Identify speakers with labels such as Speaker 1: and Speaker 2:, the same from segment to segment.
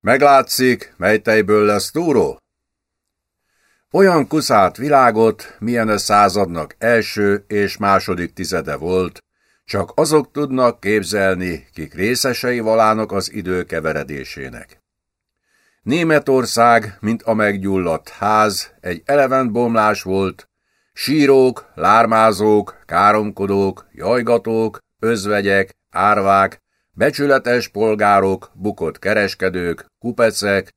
Speaker 1: Meglátszik, mely tejből lesz túró? Olyan kuszált világot, milyen a századnak első és második tizede volt, csak azok tudnak képzelni, kik részesei valának az idő keveredésének. Németország, mint a meggyulladt ház, egy eleven bomlás volt, sírók, lármázók, káromkodók, jajgatók, özvegyek, árvák, becsületes polgárok, bukott kereskedők, kupecek,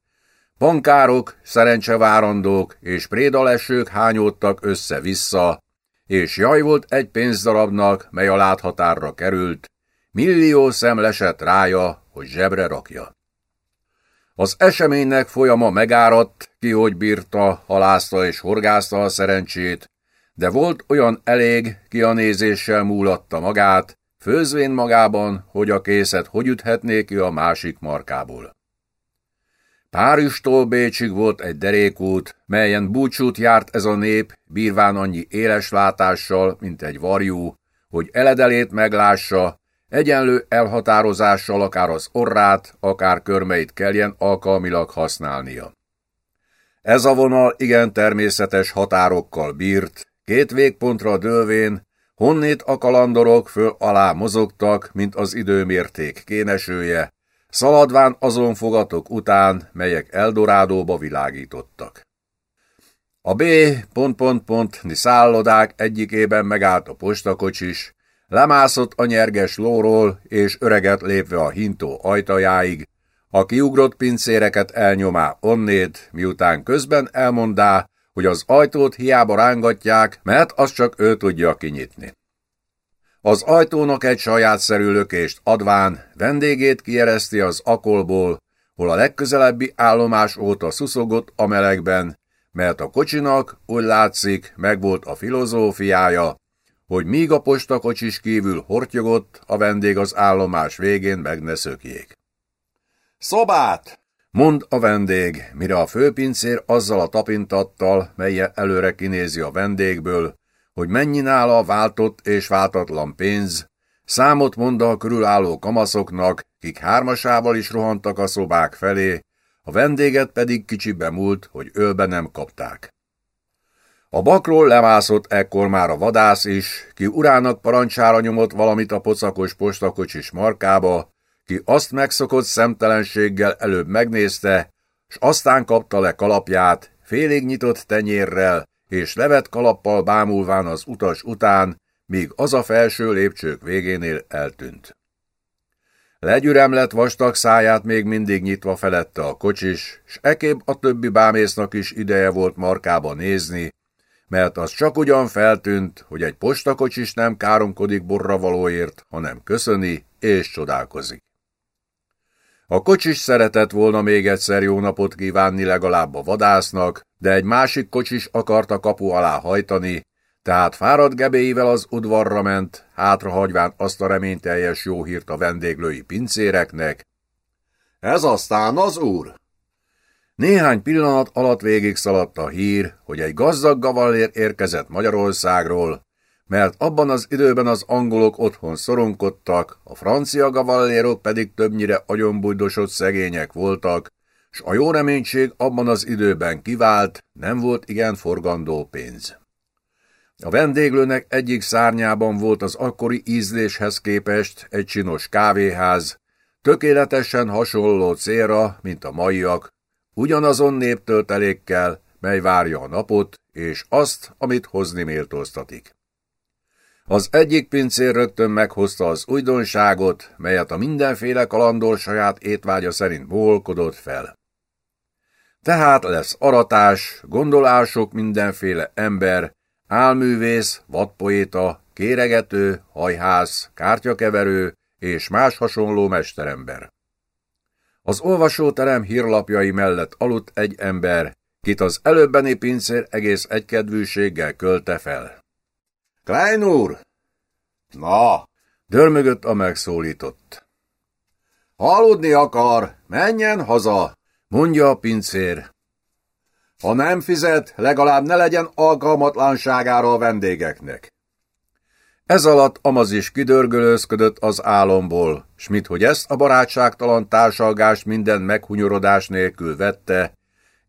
Speaker 1: bankárok, szerencsevárandók és prédalesők hányódtak össze-vissza, és jaj volt egy pénzdarabnak, mely a láthatárra került, millió szem lesett rája, hogy zsebre rakja. Az eseménynek folyama megáradt, ki hogy bírta, halászta és horgászta a szerencsét, de volt olyan elég, ki a nézéssel múlatta magát, főzvén magában, hogy a készet hogy üthetné ki a másik markából. Párizstól Bécsig volt egy derékút, melyen búcsút járt ez a nép, bírván annyi éles látással, mint egy varjú, hogy eledelét meglássa, egyenlő elhatározással akár az orrát, akár körmeit kelljen alkalmilag használnia. Ez a vonal igen természetes határokkal bírt, két végpontra dőlvén, honnét a kalandorok föl alá mozogtak, mint az időmérték kénesője, szaladván azon fogatok után, melyek Eldorádóba világítottak. A B. Pont, pont, pont, szállodák egyikében megállt a postakocsis, lemászott a nyerges lóról, és öreget lépve a hintó ajtajáig, a kiugrott pincéreket elnyomá onnét, miután közben elmondá, hogy az ajtót hiába rángatják, mert azt csak ő tudja kinyitni. Az ajtónak egy sajátszerű lökést adván vendégét kiereszti az akolból, hol a legközelebbi állomás óta szuszogott a melegben, mert a kocsinak, úgy látszik, megvolt a filozófiája, hogy míg a postakocsis kívül hortyogott, a vendég az állomás végén meg ne szökjék. Szobát! Mond a vendég, mire a főpincér azzal a tapintattal, melyen előre kinézi a vendégből, hogy mennyi nála váltott és váltatlan pénz, számot mond a körülálló kamaszoknak, kik hármasával is rohantak a szobák felé, a vendéget pedig kicsibe múlt, hogy ölbe nem kapták. A bakról lemászott ekkor már a vadász is, ki urának parancsára nyomott valamit a pocakos postakocsis markába, ki azt megszokott szemtelenséggel előbb megnézte, s aztán kapta le kalapját, félig nyitott tenyérrel, és levet kalappal bámulván az utas után, míg az a felső lépcsők végénél eltűnt. Legyüremlett vastag száját még mindig nyitva felette a kocsis, s ekébb a többi bámésznak is ideje volt markába nézni, mert az csak ugyan feltűnt, hogy egy postakocsis nem káromkodik borravalóért, hanem köszöni és csodálkozik. A kocsis szeretett volna még egyszer jó napot kívánni legalább a vadásznak, de egy másik kocsis akart a kapu alá hajtani, tehát fáradt gebéivel az udvarra ment, hátrahagyván azt a reményteljes jó hírt a vendéglői pincéreknek. Ez aztán az úr! Néhány pillanat alatt végig szaladt a hír, hogy egy gazdag gavallér érkezett Magyarországról, mert abban az időben az angolok otthon szoronkodtak, a francia gavallérok pedig többnyire agyonbújdosott szegények voltak, s a jó reménység abban az időben kivált, nem volt igen forgandó pénz. A vendéglőnek egyik szárnyában volt az akkori ízléshez képest egy csinos kávéház, tökéletesen hasonló célra, mint a maiak, ugyanazon néptöltelékkel, mely várja a napot, és azt, amit hozni méltóztatik. Az egyik pincér rögtön meghozta az újdonságot, melyet a mindenféle kalandor saját étvágya szerint boholkodott fel. Tehát lesz aratás, gondolások mindenféle ember, álművész, vadpoéta, kéregető, hajház, kártyakeverő és más hasonló mesterember. Az olvasóterem hírlapjai mellett aludt egy ember, kit az előbbeni pincér egész egykedvűséggel költe fel. Klein úr! Na, dörmögött a megszólított. Aludni akar, menjen haza, mondja a pincér. Ha nem fizet, legalább ne legyen alkalmatlanságára a vendégeknek. Ez alatt Amaz is kidörgölőzködött az álomból, s mit, hogy ezt a barátságtalan társalgást minden meghunyorodás nélkül vette,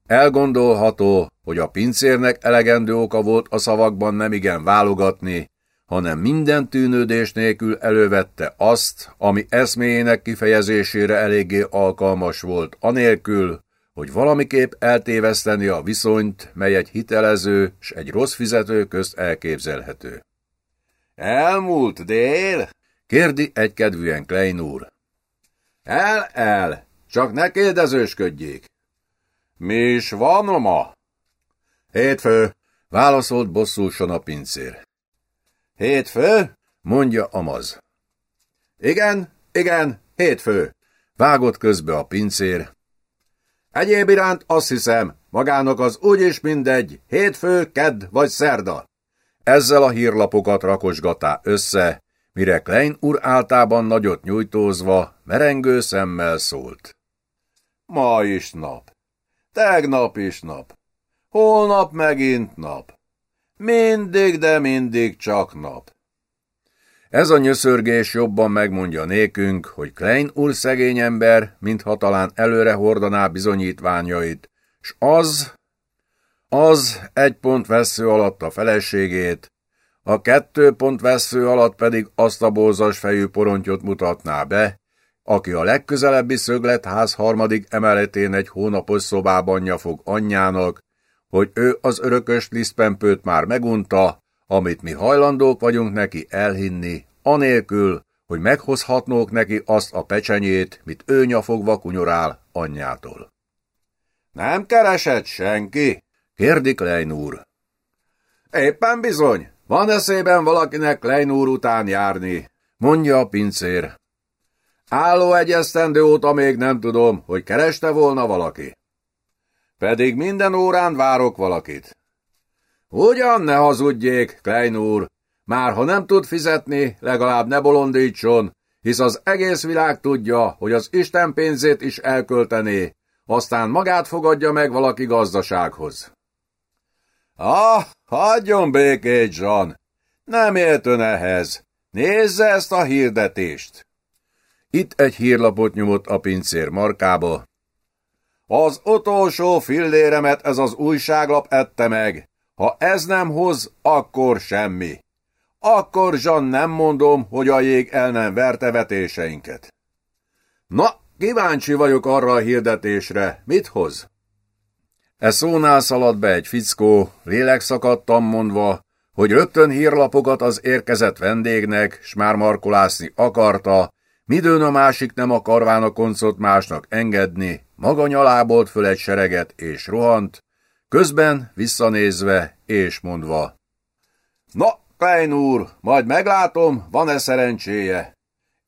Speaker 1: elgondolható, hogy a pincérnek elegendő oka volt a szavakban nemigen válogatni, hanem minden tűnődés nélkül elővette azt, ami eszméjének kifejezésére eléggé alkalmas volt, anélkül, hogy valamiképp eltéveszteni a viszonyt, mely egy hitelező s egy rossz fizető közt elképzelhető. Elmúlt dél? kérdi egykedvűen Klein úr. El, el, csak ne kérdezősködjék. Mi is van ma? Hétfő, válaszolt bosszúsan a pincér. Hétfő? mondja Amaz. Igen, igen, hétfő, vágott közbe a pincér. Egyéb iránt azt hiszem, magának az úgyis mindegy, hétfő, kedd vagy szerda. Ezzel a hírlapokat rakosgatá össze, mire Klein úr áltában nagyot nyújtózva, merengő szemmel szólt. Ma is nap. Tegnap is nap. Holnap megint nap. Mindig, de mindig csak nap. Ez a nyöszörgés jobban megmondja nékünk, hogy Klein úr szegény ember, mintha talán előre hordaná bizonyítványait, s az, az egy pont vesző alatt a feleségét, a kettő pont vesző alatt pedig azt a bózas fejű porontyot mutatná be, aki a legközelebbi szögletház harmadik emeletén egy hónapos szobában nyafog anyjának, hogy ő az örökös lisztpempőt már megunta, amit mi hajlandók vagyunk neki elhinni, anélkül, hogy meghozhatnók neki azt a pecsenyét, mit ő nyafogva kunyorál anyjától. Nem keresett senki? kérdi Klein úr. Éppen bizony, van eszében valakinek Klein úr után járni, mondja a pincér. Álló egy esztendő óta még nem tudom, hogy kereste volna valaki. Pedig minden órán várok valakit. Ugyan ne hazudjék, Klein úr, már ha nem tud fizetni, legalább ne bolondítson, hisz az egész világ tudja, hogy az Isten pénzét is elköltené, aztán magát fogadja meg valaki gazdasághoz. Ah, hagyjon békét, Jean! Nem ért ön ehhez. Nézze ezt a hirdetést! Itt egy hírlapot nyomott a pincér markába. Az utolsó filléremet ez az újságlap ette meg. Ha ez nem hoz, akkor semmi. Akkor, Zsan, nem mondom, hogy a jég el nem verte vetéseinket. Na, kíváncsi vagyok arra a hirdetésre. Mit hoz? E szónál szaladt be egy fickó, lélekszakadtam mondva, hogy rögtön hírlapokat az érkezett vendégnek, s már markolászni akarta, midőn a másik nem akarván a koncot másnak engedni, maga nyalábolt föl egy sereget és rohant, közben visszanézve és mondva. Na, Klein úr, majd meglátom, van-e szerencséje.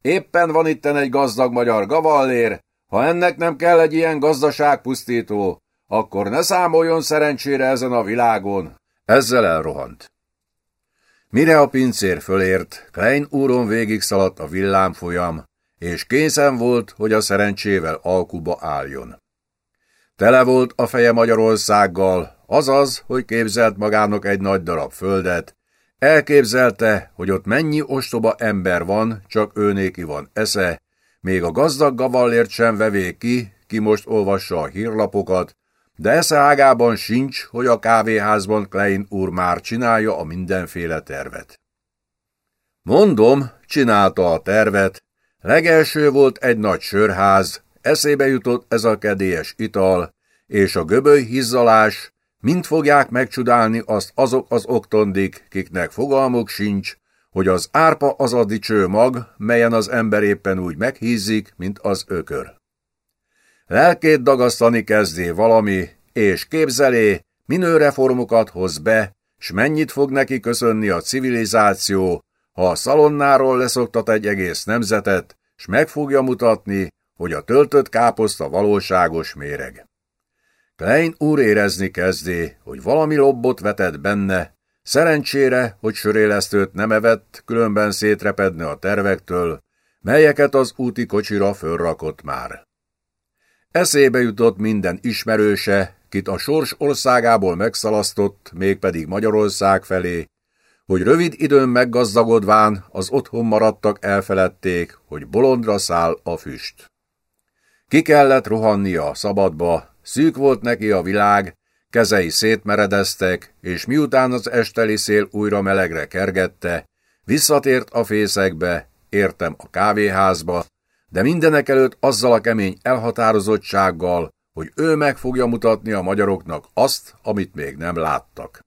Speaker 1: Éppen van itten egy gazdag magyar gavallér, ha ennek nem kell egy ilyen gazdaságpusztító, akkor ne számoljon szerencsére ezen a világon. Ezzel elrohant. Mire a pincér fölért, Klein úron végig szaladt a villámfolyam, és készen volt, hogy a szerencsével alkuba álljon. Tele volt a feje Magyarországgal, azaz, hogy képzelt magának egy nagy darab földet, elképzelte, hogy ott mennyi ostoba ember van, csak őnéki van esze, még a gazdag gavallért sem vevé ki, ki most olvassa a hírlapokat, de esze ágában sincs, hogy a kávéházban Klein úr már csinálja a mindenféle tervet. Mondom, csinálta a tervet. Legelső volt egy nagy sörház, eszébe jutott ez a kedélyes ital, és a göböly hizzalás, mind fogják megcsodálni azt azok az oktondik, kiknek fogalmuk sincs, hogy az árpa az a dicső mag, melyen az ember éppen úgy meghízik, mint az ökör. Lelkét dagasztani kezdé valami, és képzelé, minő reformokat hoz be, s mennyit fog neki köszönni a civilizáció, ha a szalonnáról leszoktat egy egész nemzetet, s meg fogja mutatni, hogy a töltött káposzta valóságos méreg. Klein úr érezni kezdé, hogy valami lobbot vetett benne, szerencsére, hogy sörélesztőt nem evett, különben szétrepedne a tervektől, melyeket az úti kocsira fölrakott már. Eszébe jutott minden ismerőse, kit a sors országából megszalasztott, mégpedig Magyarország felé, hogy rövid időn meggazdagodván az otthon maradtak elfeledték, hogy bolondra száll a füst. Ki kellett rohannia szabadba, szűk volt neki a világ, kezei szétmeredeztek, és miután az esteli szél újra melegre kergette, visszatért a fészekbe, értem a kávéházba, de mindenek előtt azzal a kemény elhatározottsággal, hogy ő meg fogja mutatni a magyaroknak azt, amit még nem láttak.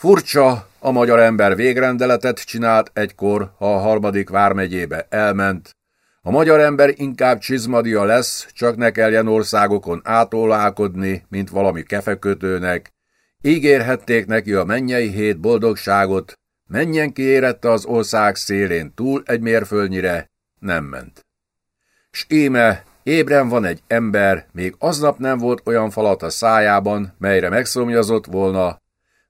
Speaker 1: Furcsa, a magyar ember végrendeletet csinált egykor, ha a harmadik vármegyébe elment. A magyar ember inkább csizmadia lesz, csak ne kelljen országokon átólálkodni, mint valami kefekötőnek. Ígérhették neki a mennyei hét boldogságot, menjen ki érette az ország szélén túl egy mérföldnyire, nem ment. S íme, ébren van egy ember, még aznap nem volt olyan falat a szájában, melyre megszomjazott volna,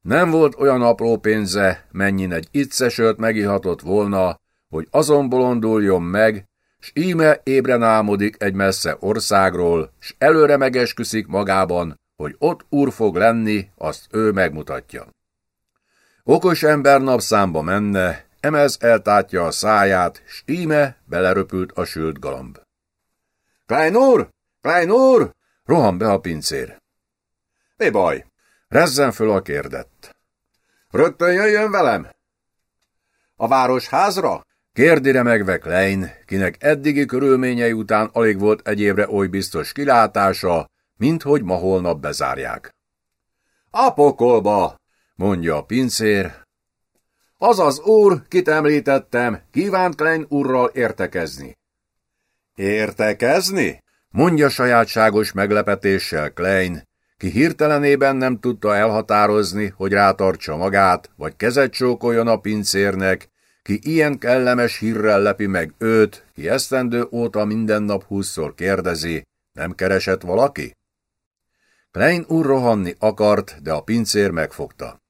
Speaker 1: nem volt olyan apró pénze, mennyin egy iccesört megihatott volna, hogy azon bolonduljon meg, s íme ébren álmodik egy messze országról, s előre megesküszik magában, hogy ott úr fog lenni, azt ő megmutatja. Okos ember napszámba menne, emez eltátja a száját, s íme beleröpült a sült galamb. Klein úr! Klein úr! Rohan be a pincér. Mi baj? Rezzen föl a kérdett. Rögtön jöjjön velem! A városházra? Kérdire megve Klein, kinek eddigi körülményei után alig volt egyébre oly biztos kilátása, mint hogy ma holnap bezárják. A pokolba, mondja a pincér. Az az úr, kit említettem, kívánt Klein úrral értekezni. Értekezni? mondja sajátságos meglepetéssel Klein, ki hirtelenében nem tudta elhatározni, hogy rátartsa magát, vagy kezet csókoljon a pincérnek, ki ilyen kellemes hírrel lepi meg őt, ki esztendő óta minden nap húszszor kérdezi, nem keresett valaki? Klein úr rohanni akart, de a pincér megfogta.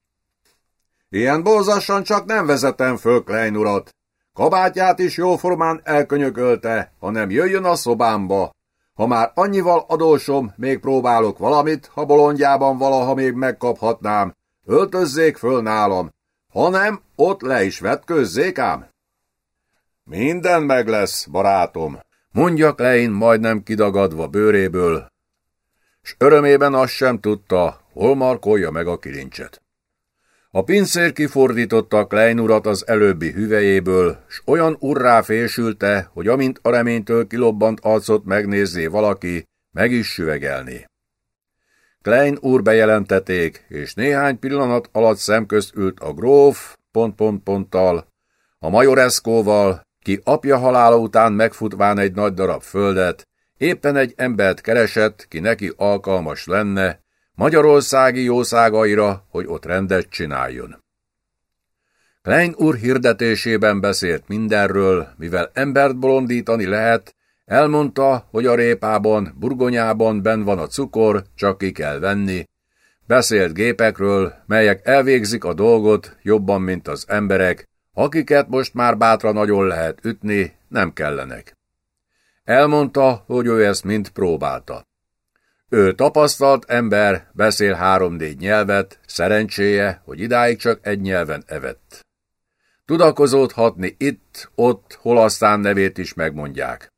Speaker 1: Ilyen bózassan csak nem vezetem föl Klein urat. Kabátját is jóformán elkönyökölte, hanem jöjjön a szobámba, ha már annyival adósom, még próbálok valamit, ha bolondjában valaha még megkaphatnám, öltözzék föl nálam, hanem ott le is vetközzék ám. Minden meg lesz, barátom, mondja Klein majdnem kidagadva bőréből, s örömében azt sem tudta, hol markolja meg a kilincset. A pincér kifordította Klein urat az előbbi hüvejéből, s olyan urrá fésülte, hogy amint a reménytől kilobbant arcot megnézné valaki, meg is süvegelni. Klein úr bejelenteték, és néhány pillanat alatt szemközt ült a gróf, pont-pont-ponttal, a majoreszkóval, ki apja halála után megfutván egy nagy darab földet, éppen egy embert keresett, ki neki alkalmas lenne, magyarországi jószágaira, hogy ott rendet csináljon. Klein úr hirdetésében beszélt mindenről, mivel embert bolondítani lehet, elmondta, hogy a répában, burgonyában ben van a cukor, csak ki kell venni. Beszélt gépekről, melyek elvégzik a dolgot jobban, mint az emberek, akiket most már bátra nagyon lehet ütni, nem kellenek. Elmondta, hogy ő ezt mind próbálta. Ő tapasztalt ember, beszél három-négy nyelvet, szerencséje, hogy idáig csak egy nyelven evett. Tudakozódhatni itt, ott, hol aztán nevét is megmondják.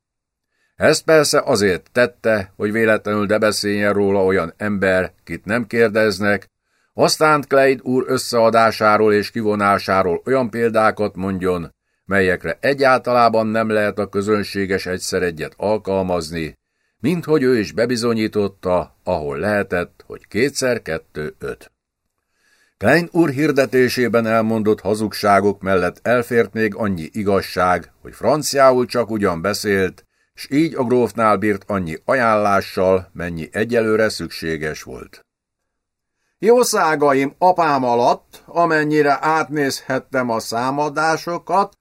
Speaker 1: Ezt persze azért tette, hogy véletlenül de beszéljen róla olyan ember, kit nem kérdeznek, aztán Kleid úr összeadásáról és kivonásáról olyan példákat mondjon, melyekre egyáltalában nem lehet a közönséges egyszer egyet alkalmazni, mint hogy ő is bebizonyította, ahol lehetett, hogy kétszer kettő öt. Klein úr hirdetésében elmondott hazugságok mellett elfért még annyi igazság, hogy franciául csak ugyan beszélt, s így a grófnál bírt annyi ajánlással, mennyi egyelőre szükséges volt. Jószágaim apám alatt, amennyire átnézhettem a számadásokat,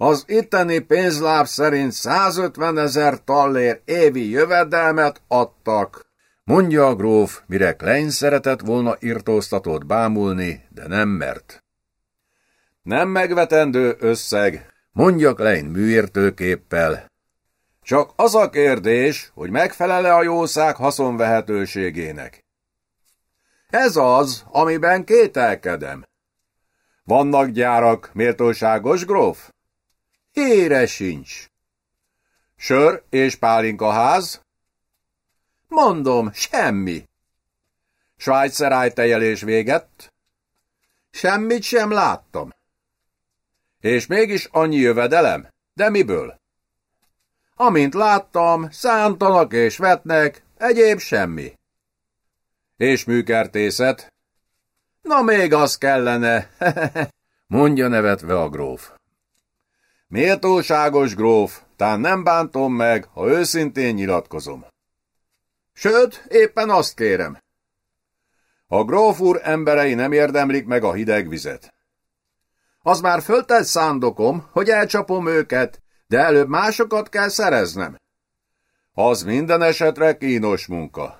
Speaker 1: az itteni pénzláb szerint 150 ezer tallér évi jövedelmet adtak. Mondja a gróf, mire Klein szeretett volna irtóztatót bámulni, de nem mert. Nem megvetendő összeg, mondja Klein műértőképpel. Csak az a kérdés, hogy megfelele a jószág haszonvehetőségének. Ez az, amiben kételkedem. Vannak gyárak, méltóságos gróf? Hére sincs. Sör és pálinka ház? Mondom, semmi. Svájcer tejelés véget? Semmit sem láttam. És mégis annyi jövedelem? De miből? Amint láttam, szántanak és vetnek, egyéb semmi. És műkertészet? Na még az kellene, mondja nevetve a gróf. Méltóságos gróf, tán nem bántom meg, ha őszintén nyilatkozom. Sőt, éppen azt kérem. A gróf úr emberei nem érdemlik meg a hideg vizet. Az már föltett szándokom, hogy elcsapom őket, de előbb másokat kell szereznem. Az minden esetre kínos munka.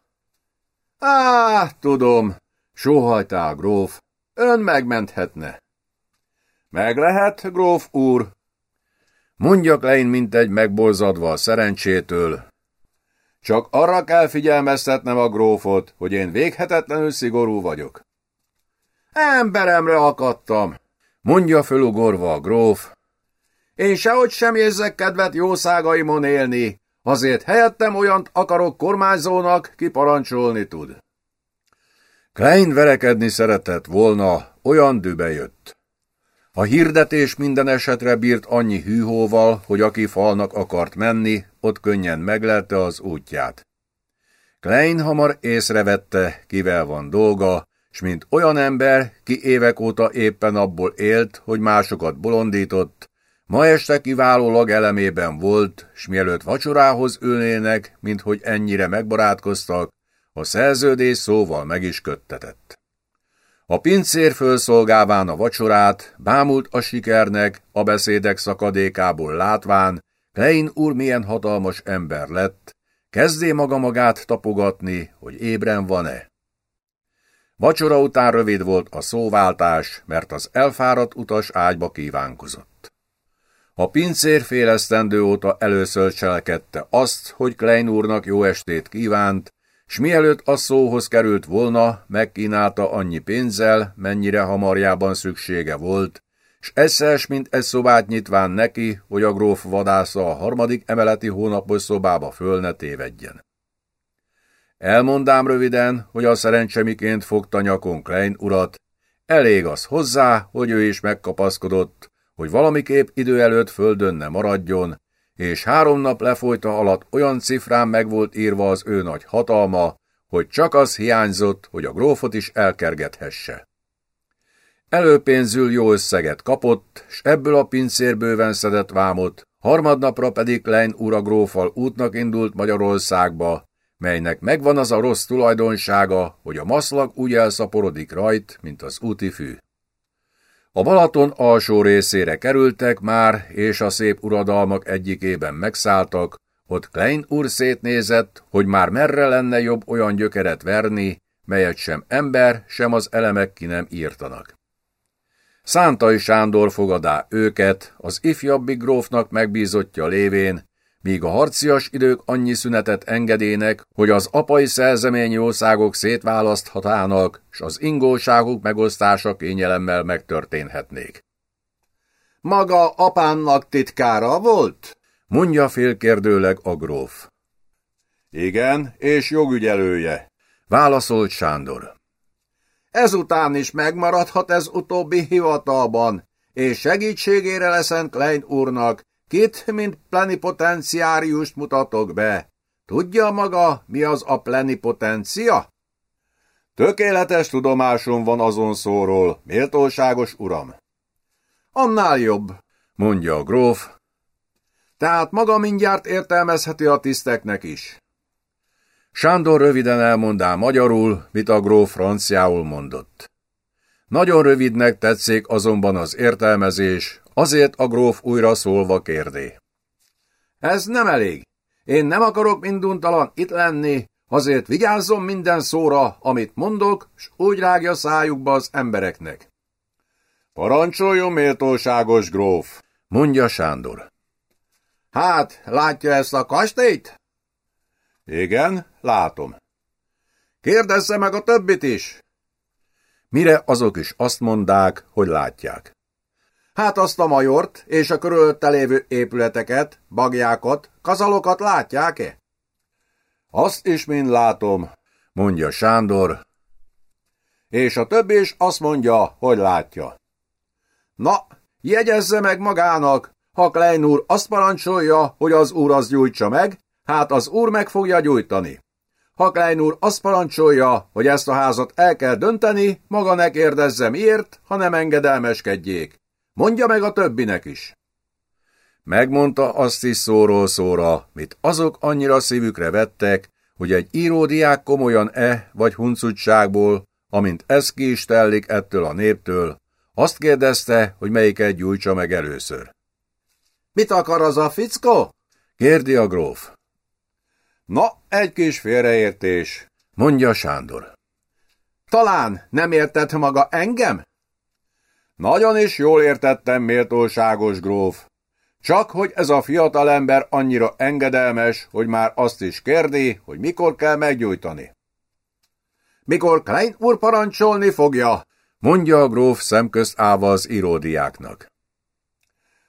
Speaker 1: Á, tudom, sóhajtál, gróf, ön megmenthetne. Meg lehet, gróf úr? Mondjak lein, mint egy megborzadva a szerencsétől. Csak arra kell figyelmeztetnem a grófot, hogy én véghetetlenül szigorú vagyok. Emberemre akadtam, mondja fölugorva a gróf. Én sehogy sem érzek kedvet jószágaimon élni, azért helyettem olyant akarok kormányzónak, ki parancsolni tud. Klein verekedni szeretett volna, olyan dübe jött. A hirdetés minden esetre bírt annyi hűhóval, hogy aki falnak akart menni, ott könnyen meglelte az útját. Klein hamar észrevette, kivel van dolga, s mint olyan ember, ki évek óta éppen abból élt, hogy másokat bolondított, ma este kiválólag elemében volt, s mielőtt vacsorához ülnének, mint hogy ennyire megbarátkoztak, a szerződés szóval meg is köttetett. A pincér fölszolgálván a vacsorát, bámult a sikernek, a beszédek szakadékából látván, Klein úr milyen hatalmas ember lett, kezdé maga magát tapogatni, hogy ébren van-e. Vacsora után rövid volt a szóváltás, mert az elfáradt utas ágyba kívánkozott. A pincér félesztendő óta először cselekedte azt, hogy Klein úrnak jó estét kívánt, s mielőtt a szóhoz került volna, megkínálta annyi pénzzel, mennyire hamarjában szüksége volt, s eszes, mint egy szobát nyitván neki, hogy a gróf vadásza a harmadik emeleti hónapos szobába föl ne tévedjen. Elmondám röviden, hogy a szerencsemiként fogta nyakon Klein urat, elég az hozzá, hogy ő is megkapaszkodott, hogy valamiképp idő előtt földön ne maradjon, és három nap lefolyta alatt olyan cifrán meg volt írva az ő nagy hatalma, hogy csak az hiányzott, hogy a grófot is elkergethesse. Előpénzül jó összeget kapott, s ebből a pincérbőven szedett vámot, harmadnapra pedig Lein ura grófal útnak indult Magyarországba, melynek megvan az a rossz tulajdonsága, hogy a maszlag úgy elszaporodik rajt, mint az úti fű. A Balaton alsó részére kerültek már, és a szép uradalmak egyikében megszálltak, ott Klein úr szétnézett, hogy már merre lenne jobb olyan gyökeret verni, melyet sem ember, sem az elemek ki nem írtanak. Szántai Sándor fogadá őket, az ifjabbi grófnak megbízottja lévén, míg a harcias idők annyi szünetet engedének, hogy az apai szerzemény jószágok szétválaszthatának, s az ingóságuk megosztása kényelemmel megtörténhetnék. Maga apánnak titkára volt? mondja félkérdőleg a gróf. Igen, és jogügyelője, válaszolt Sándor. Ezután is megmaradhat ez utóbbi hivatalban, és segítségére leszent Klein úrnak, Kit, mint plenipotenciáriust mutatok be. Tudja maga, mi az a plenipotencia? Tökéletes tudomásom van azon szóról, méltóságos uram. Annál jobb, mondja a gróf. Tehát maga mindjárt értelmezheti a tiszteknek is. Sándor röviden elmondá magyarul, mit a gróf franciául mondott. Nagyon rövidnek tetszik azonban az értelmezés, azért a gróf újra szólva kérdé. Ez nem elég. Én nem akarok minduntalan itt lenni, azért vigyázzon minden szóra, amit mondok, s úgy rágja szájukba az embereknek. Parancsoljon, méltóságos gróf, mondja Sándor. Hát, látja ezt a kastélyt? Igen, látom. Kérdezze meg a többit is. Mire azok is azt mondák, hogy látják.
Speaker 2: Hát azt a majort és a körülötte lévő épületeket, bagjákat, kazalokat látják-e?
Speaker 1: Azt is mind látom, mondja Sándor.
Speaker 2: És a többi is azt mondja, hogy látja. Na, jegyezze meg magának, ha Klein úr azt parancsolja, hogy az úr az gyújtsa meg, hát az úr meg fogja gyújtani. Ha Klein úr azt parancsolja, hogy ezt a házat el kell dönteni, maga ne kérdezze miért, ha nem engedelmeskedjék. Mondja meg a többinek is.
Speaker 1: Megmondta azt is szóról szóra, mit azok annyira szívükre vettek, hogy egy íródiák komolyan-e vagy huncutságból, amint ez ki is tellik ettől a néptől, azt kérdezte, hogy melyiket gyújtsa meg először.
Speaker 2: Mit akar az a fickó?
Speaker 1: kérdi a gróf.
Speaker 2: Na, egy kis félreértés,
Speaker 1: mondja Sándor.
Speaker 2: Talán nem értett maga engem?
Speaker 1: Nagyon is jól értettem, méltóságos gróf. Csak hogy ez a fiatalember annyira engedelmes, hogy már azt is kérdi, hogy mikor kell meggyújtani.
Speaker 2: Mikor Klein úr parancsolni fogja,
Speaker 1: mondja a gróf szemközt állva az íródiáknak.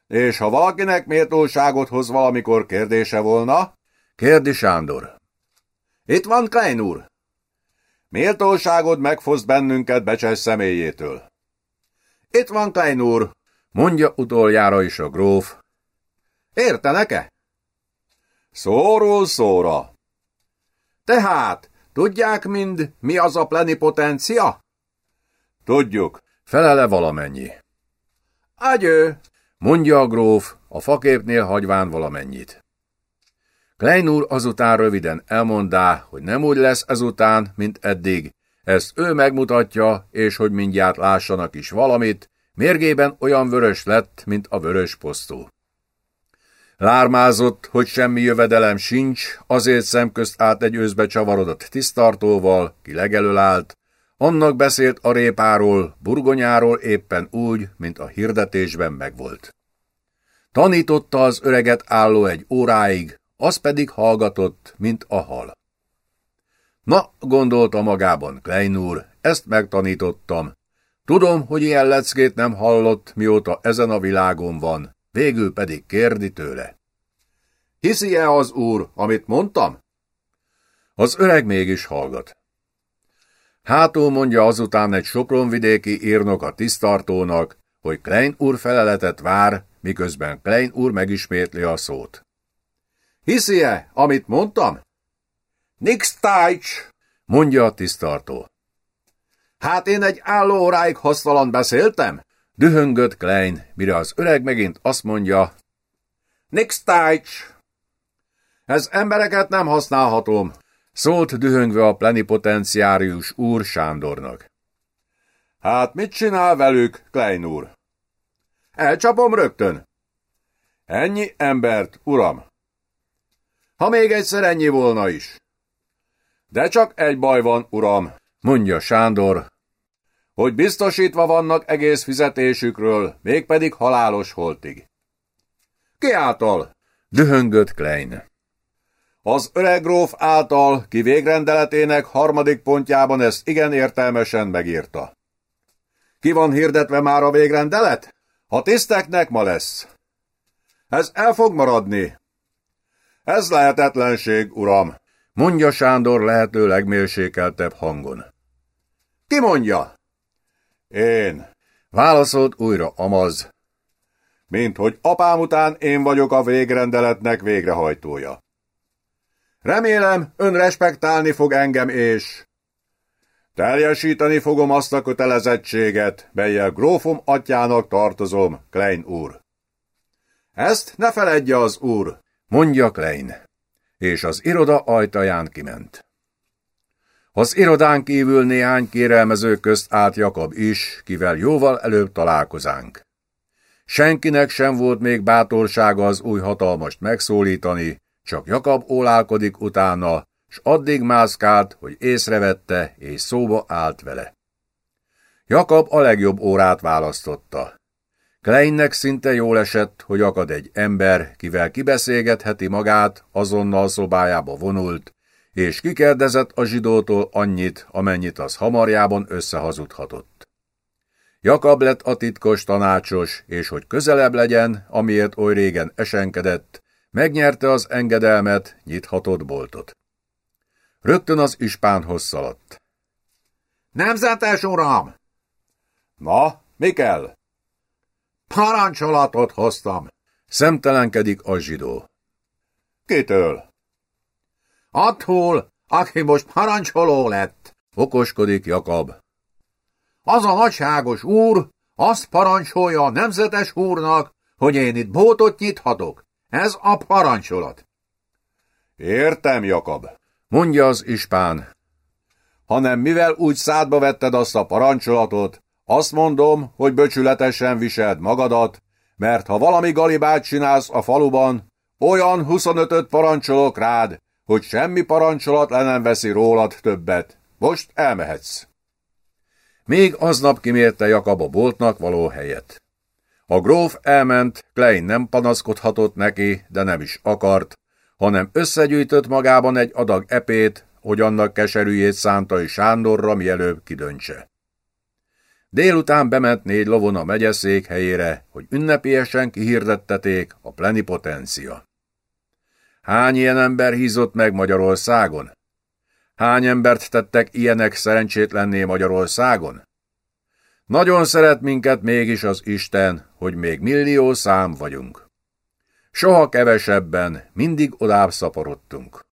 Speaker 2: És ha valakinek méltóságot hoz valamikor kérdése volna?
Speaker 1: Kérdi Sándor.
Speaker 2: Itt van Klein úr. Méltóságod megfoszt bennünket becses személyétől. Itt van Klein úr,
Speaker 1: mondja utoljára is a gróf.
Speaker 2: Értenek-e?
Speaker 1: Szóról szóra.
Speaker 2: Tehát, tudják mind, mi az a plenipotencia?
Speaker 1: Tudjuk, felele valamennyi.
Speaker 2: Agyő,
Speaker 1: mondja a gróf, a faképnél hagyván valamennyit. Klein úr azután röviden elmondá, hogy nem úgy lesz ezután, mint eddig. Ezt ő megmutatja, és hogy mindjárt lássanak is valamit, mérgében olyan vörös lett, mint a vörös posztó. Lármázott, hogy semmi jövedelem sincs, azért szemközt át egy őszbe csavarodott tisztartóval, ki legelől állt, annak beszélt a répáról, burgonyáról éppen úgy, mint a hirdetésben megvolt. Tanította az öreget álló egy óráig, az pedig hallgatott, mint a hal. Na, gondolta magában Klein úr, ezt megtanítottam. Tudom, hogy ilyen leckét nem hallott, mióta ezen a világon van, végül pedig kérdi tőle.
Speaker 2: Hiszi-e az úr, amit mondtam?
Speaker 1: Az öreg mégis hallgat. Hátul mondja azután egy sopronvidéki írnok a tisztartónak, hogy Klein úr feleletet vár, miközben Klein úr megismétli a szót.
Speaker 2: Hiszi-e, amit mondtam? Nix tájcs,
Speaker 1: mondja a tisztartó.
Speaker 2: Hát én egy álló óráig hasztalan beszéltem?
Speaker 1: Dühöngött Klein, mire az öreg megint azt mondja.
Speaker 2: Nix tájcs. Ez embereket nem használhatom,
Speaker 1: szólt dühöngve a plenipotenciárius úr Sándornak.
Speaker 2: Hát mit csinál velük, Klein úr? Elcsapom rögtön. Ennyi embert, uram. Ha még egyszer ennyi volna is. De csak egy baj van, uram,
Speaker 1: mondja Sándor,
Speaker 2: hogy biztosítva vannak egész fizetésükről, mégpedig halálos holtig. Ki által?
Speaker 1: Dühöngött Klein.
Speaker 2: Az öreg gróf által, ki végrendeletének harmadik pontjában ezt igen értelmesen megírta. Ki van hirdetve már a végrendelet? A tiszteknek ma lesz. Ez el fog maradni, ez lehetetlenség, uram,
Speaker 1: mondja Sándor lehető legmélsékeltebb hangon.
Speaker 2: Ki mondja?
Speaker 1: Én, válaszolt újra Amaz.
Speaker 2: Mint hogy apám után én vagyok a végrendeletnek végrehajtója. Remélem, ön respektálni fog engem és... Teljesíteni fogom azt a kötelezettséget, melyel grófom atyának tartozom, Klein úr. Ezt ne feledje az úr,
Speaker 1: mondja Klein, és az iroda ajtaján kiment. Az irodán kívül néhány kérelmező közt állt Jakab is, kivel jóval előbb találkozánk. Senkinek sem volt még bátorsága az új hatalmast megszólítani, csak Jakab ólálkodik utána, s addig mászkált, hogy észrevette, és szóba állt vele. Jakab a legjobb órát választotta. Kleinnek szinte jól esett, hogy akad egy ember, kivel kibeszélgetheti magát, azonnal szobájába vonult, és kikérdezett a zsidótól annyit, amennyit az hamarjában összehazudhatott. Jakab lett a titkos tanácsos, és hogy közelebb legyen, amiért oly régen esenkedett, megnyerte az engedelmet, nyithatott boltot. Rögtön az ispánhoz szaladt.
Speaker 2: Nemzetes uram!
Speaker 1: Na, mi kell?
Speaker 2: Parancsolatot hoztam.
Speaker 1: Szemtelenkedik a zsidó.
Speaker 2: Kitől? Attól, aki most parancsoló lett,
Speaker 1: okoskodik Jakab.
Speaker 2: Az a nagyságos úr azt parancsolja a nemzetes úrnak, hogy én itt bótot nyithatok. Ez a parancsolat.
Speaker 1: Értem, Jakab, mondja az ispán. Hanem mivel úgy szádba vetted azt a parancsolatot, azt mondom, hogy böcsületesen viseld magadat, mert ha valami galibát csinálsz a faluban, olyan 25-öt parancsolok rád, hogy semmi parancsolat le nem veszi rólad többet. Most elmehetsz. Még aznap kimérte Jakab a boltnak való helyet. A gróf elment, Klein nem panaszkodhatott neki, de nem is akart, hanem összegyűjtött magában egy adag epét, hogy annak keserűjét szántai Sándorra mielőbb kidöntse. Délután bement négy lovon a megyeszék helyére, hogy ünnepélyesen kihirdetteték a plenipotencia. Hány ilyen ember hízott meg Magyarországon? Hány embert tettek ilyenek szerencsétlenné Magyarországon? Nagyon szeret minket mégis az Isten, hogy még millió szám vagyunk. Soha kevesebben, mindig odább szaporodtunk.